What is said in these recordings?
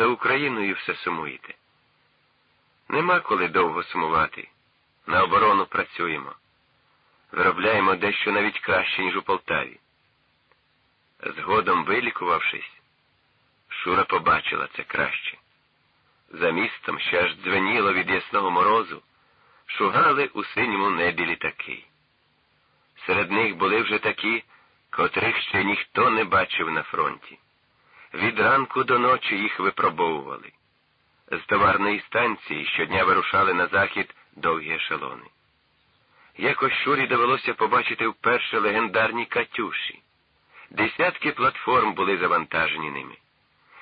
за Україною все сумуєте. Нема коли довго сумувати. На оборону працюємо. Виробляємо дещо навіть краще, ніж у Полтаві. Згодом вилікувавшись, Шура побачила це краще. За містом ще аж дзвеніло від ясного морозу, шугали у синьому небі літаки. Серед них були вже такі, котрих ще ніхто не бачив на фронті. Від ранку до ночі їх випробовували. З товарної станції щодня вирушали на захід довгі ешелони. Якось Шурі довелося побачити вперше легендарні Катюші. Десятки платформ були завантажені ними,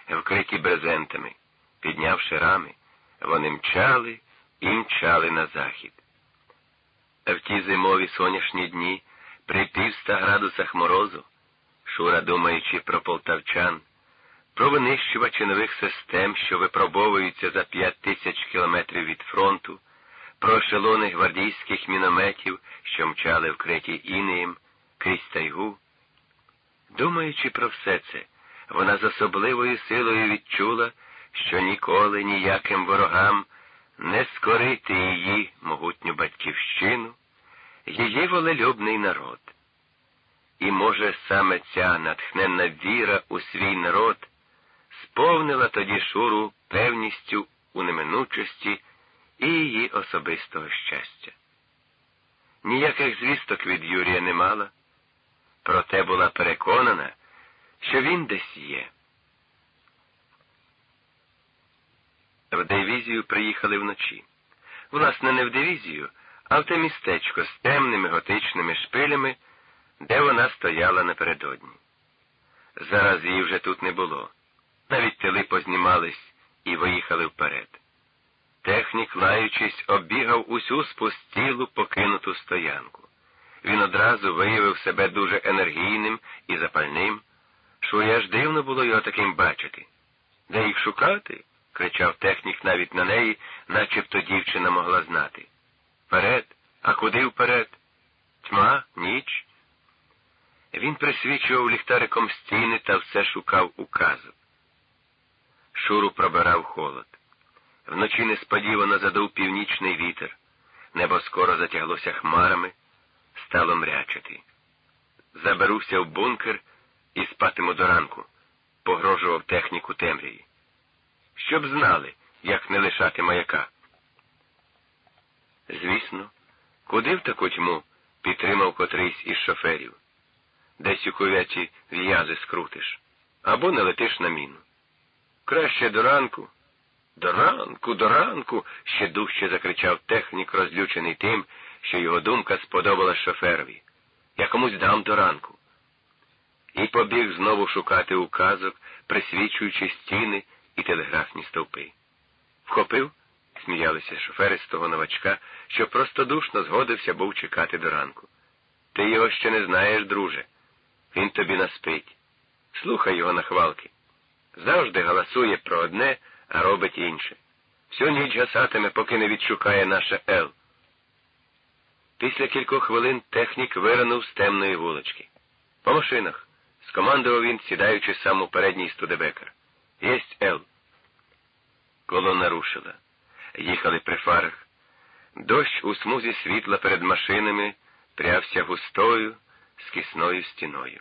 вкриті брезентами, піднявши рами, вони мчали і мчали на захід. В ті зимові сонячні дні, при півста градусах морозу, Шура, думаючи про полтавчан, про винищувачі нових систем, що випробовуються за п'ять тисяч кілометрів від фронту, про ешелони гвардійських мінометів, що мчали вкриті інеєм крізь тайгу. Думаючи про все це, вона з особливою силою відчула, що ніколи ніяким ворогам не скорити її могутню батьківщину, її волелюбний народ. І, може, саме ця натхненна віра у свій народ сповнила тоді Шуру певністю у неминучості і її особистого щастя. Ніяких звісток від Юрія не мала, проте була переконана, що він десь є. В дивізію приїхали вночі. Власне, не в дивізію, а в те містечко з темними готичними шпилями, де вона стояла напередодні. Зараз її вже тут не було. Навіть тили познімались і виїхали вперед. Технік, лаючись, оббігав усю спустілу покинуту стоянку. Він одразу виявив себе дуже енергійним і запальним, що аж дивно було його таким бачити. Де їх шукати? кричав технік навіть на неї, начебто дівчина могла знати. Вперед, а куди вперед? Тьма, ніч. Він присвічував ліхтариком стіни та все шукав указу. Шуру пробирав холод. Вночі несподівано задув північний вітер. Небо скоро затяглося хмарами, стало мрячити. Заберуся в бункер і спатиму до ранку, погрожував техніку темряві. Щоб знали, як не лишати маяка. Звісно, куди в таку тьму підтримав котрийсь із шоферів, десь у кувяті в'язи скрутиш, або не летиш на міну. Краще до ранку. До ранку, до ранку. ще дужче закричав технік, розлючений тим, що його думка сподобала шоферові. Я комусь дам до ранку. І побіг знову шукати указок, присвічуючи стіни і телеграфні стовпи. Вхопив, сміялися шофери з того новачка, що простодушно згодився був чекати до ранку. Ти його ще не знаєш, друже. Він тобі наспить. Слухай його нахвалки. Завжди галасує про одне, а робить інше. Всю ніч гасатиме, поки не відшукає наша Ел. Після кількох хвилин технік виринув з темної вулички. По машинах. Скомандував він, сідаючи сам у передній студебекар. Єсть Ел. Колона рушила. Їхали при фарах. Дощ у смузі світла перед машинами прявся густою, скісною стіною.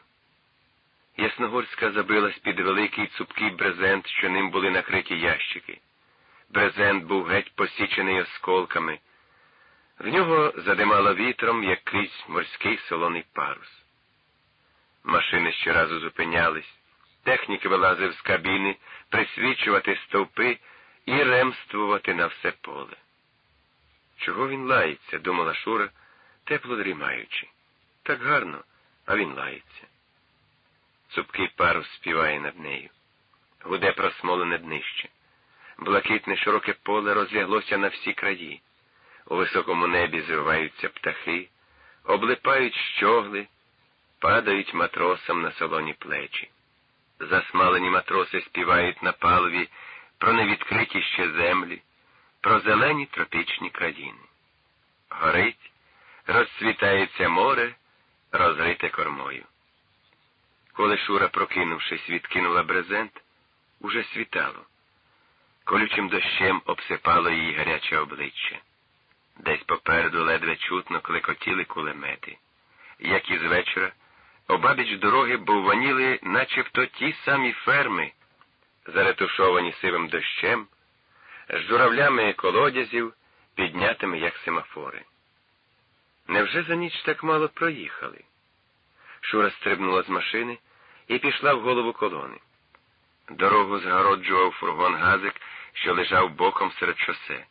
Ясногорська забилась під великий цупкий брезент, що ним були накриті ящики. Брезент був геть посічений осколками. В нього задимало вітром, як крізь морський солоний парус. Машини щоразу зупинялись, технік вилазив з кабіни, присвічувати стовпи і ремствувати на все поле. Чого він лається, думала Шура, тепло дрімаючи. Так гарно, а він лається. Цупкий парус співає над нею. Гуде просмолене днище. Блакитне широке поле розляглося на всі краї. У високому небі звиваються птахи, облипають щогли, падають матросам на солоні плечі. Засмалені матроси співають на палові про невідкриті ще землі, про зелені тропічні країни. Горить, розцвітається море, розрите кормою. Коли Шура, прокинувшись, відкинула брезент, уже світало. колючим дощем обсипало її гаряче обличчя. Десь попереду ледве чутно клекотіли кулемети. Як і з вечора, обабіч дороги бовваніли начебто ті самі ферми, заретушовані сивим дощем, з журавлями колодязів, піднятими, як семафори. Невже за ніч так мало проїхали? Шура стрибнула з машини і пішла в голову колони. Дорогу згороджував фургон газик, що лежав боком серед шосе.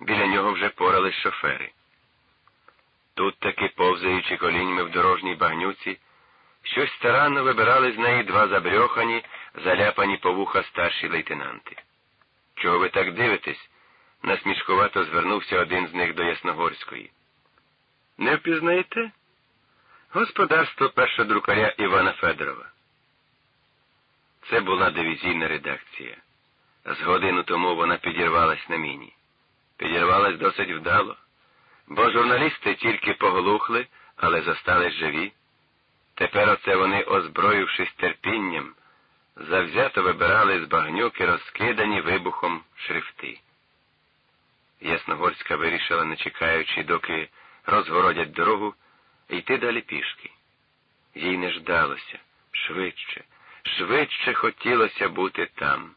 Біля нього вже порались шофери. Тут таки, повзаючи коліньми в дорожній багнюці, щось старанно вибирали з неї два забрьохані, заляпані по вуха старші лейтенанти. Чого ви так дивитесь? насмішкувато звернувся один з них до Ясногорської. Не впізнаєте? Господарство першодрукаря Івана Федорова. Це була дивізійна редакція. З годину тому вона підірвалась на міні. Підірвалась досить вдало, бо журналісти тільки поглухли, але зостались живі. Тепер оце вони, озброївшись терпінням, завзято вибирали з багнюки розкидані вибухом шрифти. Ясногорська вирішила, не чекаючи, доки розгородять дорогу, йти далі пішки. Їй не ждалося швидше, швидше хотілося бути там.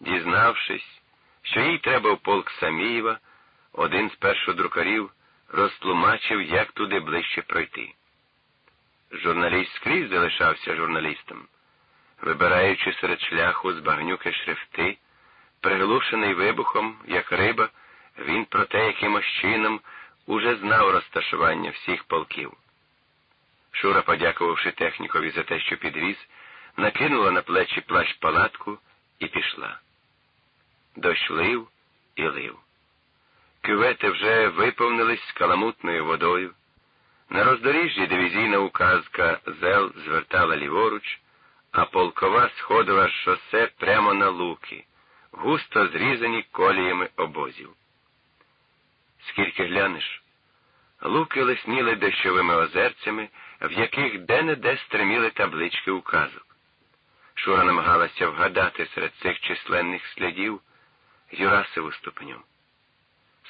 Дізнавшись, що їй треба в полк Самієва, один з першодрукарів розтлумачив, як туди ближче пройти. Журналіст скрізь залишався журналістом, вибираючи серед шляху з багнюки шрифти, приглушений вибухом, як риба, він проте якимось чином уже знав розташування всіх полків. Шура, подякувавши технікові за те, що підвіз, накинула на плечі плащ палатку і пішла. Дощ лив і лив. Кювети вже виповнились каламутною водою. На роздоріжжі дивізійна указка Зел звертала ліворуч, а полкова сходила шосе прямо на луки, густо зрізані коліями обозів. Скільки глянеш, луки лисніли дощовими озерцями, в яких де-не-де стриміли таблички указок. Шура намагалася вгадати серед цих численних слідів Юрасову ступню.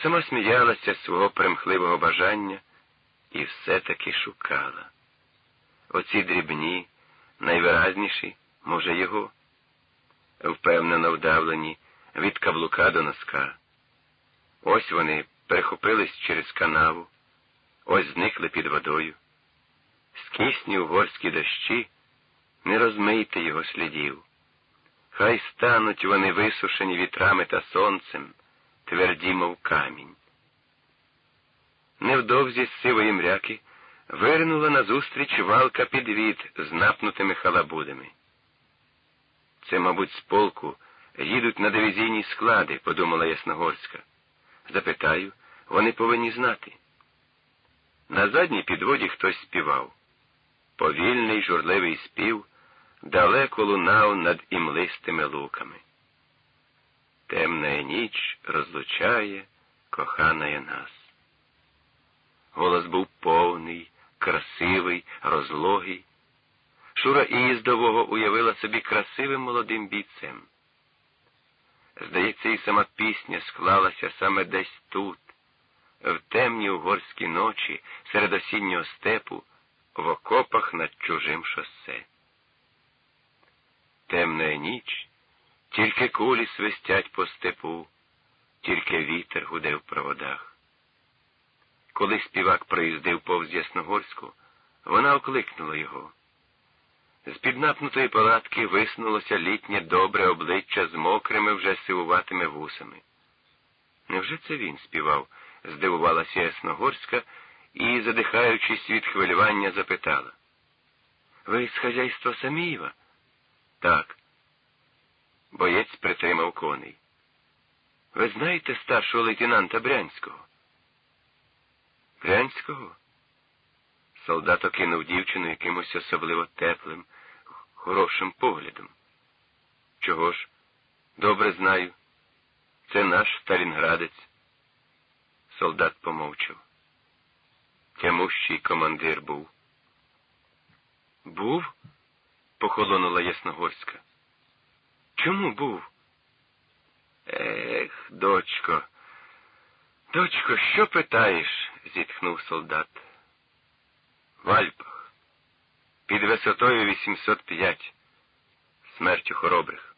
Сама сміялася з свого примхливого бажання і все-таки шукала. Оці дрібні, найвиразніші, може, його, впевнено вдавлені від каблука до носка. Ось вони перехопились через канаву, ось зникли під водою. Скисні угорські дощі, не розмийте його слідів. Хай стануть вони висушені вітрами та сонцем, тверді, мов камінь. Невдовзі з сивої мряки виринула назустріч валка підвід з напнутими халабудами. Це, мабуть, з полку їдуть на дивізійні склади, подумала Ясногорська. Запитаю, вони повинні знати. На задній підводі хтось співав. Повільний журливий спів далеко лунав над імлистими луками. Темна ніч розлучає коханая нас. Голос був повний, красивий, розлогий. Шура Іїздового уявила собі красивим молодим бійцем. Здається, і сама пісня склалася саме десь тут, в темні угорські ночі, серед осіннього степу, в окопах над чужим шосе. Темна ніч, тільки кулі свистять по степу, тільки вітер гуде в проводах. Коли співак проїздив повз Ясногорську, вона окликнула його. З під напнутої палатки виснулося літнє добре обличчя з мокрими вже сивуватими вусами. Невже це він співав? здивувалася Ясногорська і, задихаючись від хвилювання, запитала. Ви з хазяйства Самієва? Так. Боєць притримав коней. Ви знаєте старшого лейтенанта Брянського? Брянського? Солдат окинув дівчину якимось особливо теплим, хорошим поглядом. Чого ж? Добре знаю. Це наш Сталінградець. Солдат помовчав. Тямущий командир був. Був? похолонула Ясногорська. Чому був? Ех, дочко, дочко, що питаєш? зітхнув солдат. В Альпах, під висотою 805, смертю хоробрих.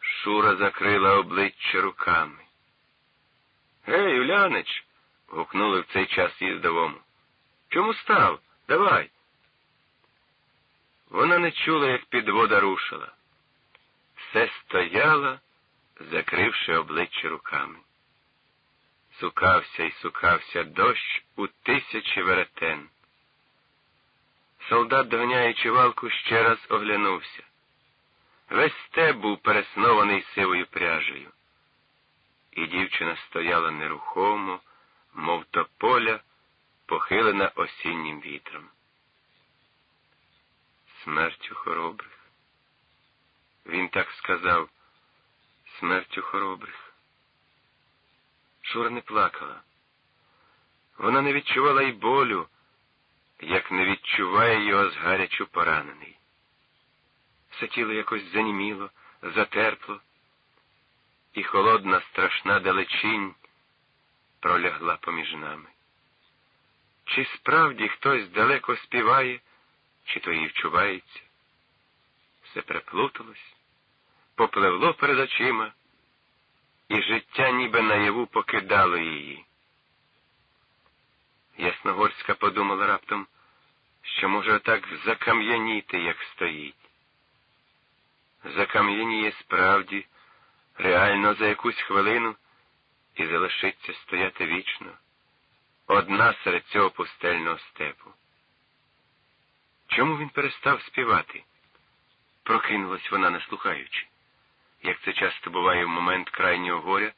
Шура закрила обличчя руками. Гей, Улянич. гукнули в цей час їздовому. Чому став? Давай. Вона не чула, як підвода рушила. Все стояла, закривши обличчя руками. Сукався і сукався дощ у тисячі веретен. Солдат, доганяючи валку, ще раз оглянувся. Весь степ був переснований сивою пряжею. І дівчина стояла нерухомо, мов тополя, похилена осіннім вітром. Смертю хоробрих. Він так сказав смертю хоробрих. Шура не плакала. Вона не відчувала й болю, як не відчуває його згарячу поранений. Все тіло якось заніміло, затерпло, і холодна, страшна далечінь пролягла поміж нами. Чи справді хтось далеко співає, чи то їй вчувається? Все переплуталось, попливло перед очима, і життя ніби наяву покидало її. Ясногорська подумала раптом, що може отак закам'яніти, як стоїть. Закам'яніє справді, реально за якусь хвилину і залишиться стояти вічно, одна серед цього пустельного степу. Чому він перестав співати? Прокинулась вона, не слухаючи. Як це часто буває в момент крайнього горя,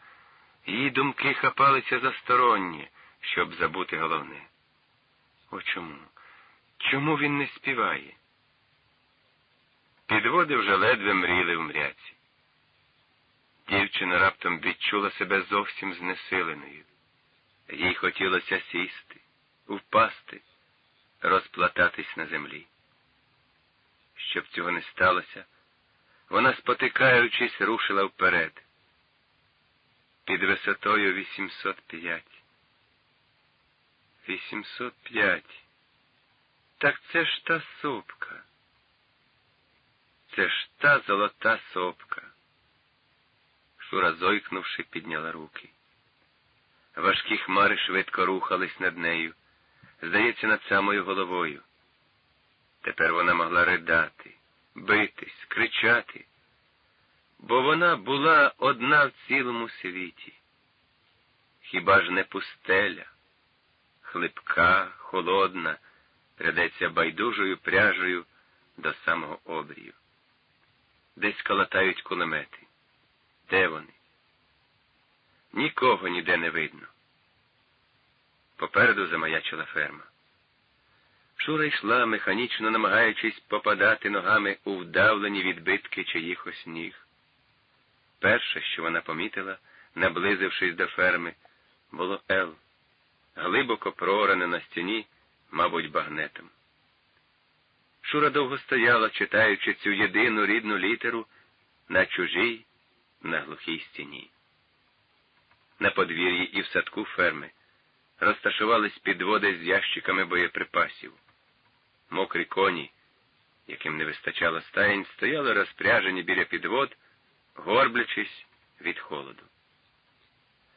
її думки хапалися за сторонні, щоб забути головне. О чому? Чому він не співає? Підводи вже ледве мріли в мряці. Дівчина раптом відчула себе зовсім знесиленою. Їй хотілося сісти, впасти, розплататись на землі. Щоб цього не сталося, вона, спотикаючись, рушила вперед. Під висотою 805. 805. Так це ж та сопка. Це ж та золота сопка. Шура, зойкнувши, підняла руки. Важкі хмари швидко рухались над нею, здається, над самою головою. Тепер вона могла ридати, битись, кричати, бо вона була одна в цілому світі. Хіба ж не пустеля, хлипка, холодна, прядеться байдужою пряжею до самого обрію. Десь калатають кулемети. Де вони? Нікого ніде не видно. Попереду замаячила ферма. Шура йшла, механічно намагаючись попадати ногами у вдавлені відбитки чиїхось ніг. Перше, що вона помітила, наблизившись до ферми, було Ел, глибоко проране на стіні, мабуть, багнетом. Шура довго стояла, читаючи цю єдину рідну літеру на чужій, на глухій стіні. На подвір'ї і в садку ферми розташувались підводи з ящиками боєприпасів. Мокрі коні, яким не вистачало стаєнь, стояли розпряжені біля підвод, горблячись від холоду.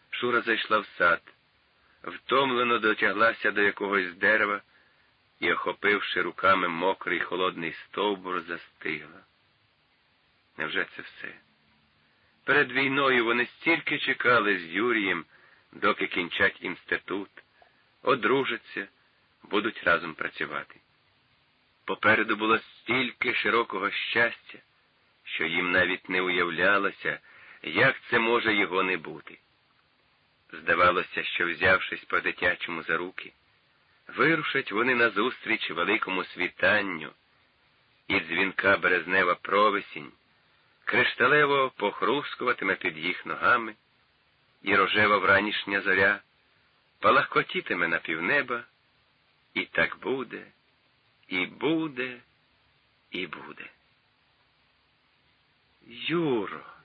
Шура зайшла в сад, втомлено дотяглася до якогось дерева і, охопивши руками мокрий холодний стовбур, застигла. Невже це все? Перед війною вони стільки чекали з Юрієм, доки кінчать інститут, одружаться, будуть разом працювати. Попереду було стільки широкого щастя, що їм навіть не уявлялося, як це може його не бути. Здавалося, що, взявшись по дитячому за руки, вирушать вони назустріч великому світанню, і дзвінка березнева провесінь кришталево похрускуватиме під їх ногами, і рожева вранішня зоря палахкотітиме на півнеба, і так буде, і буде, і буде. Юро.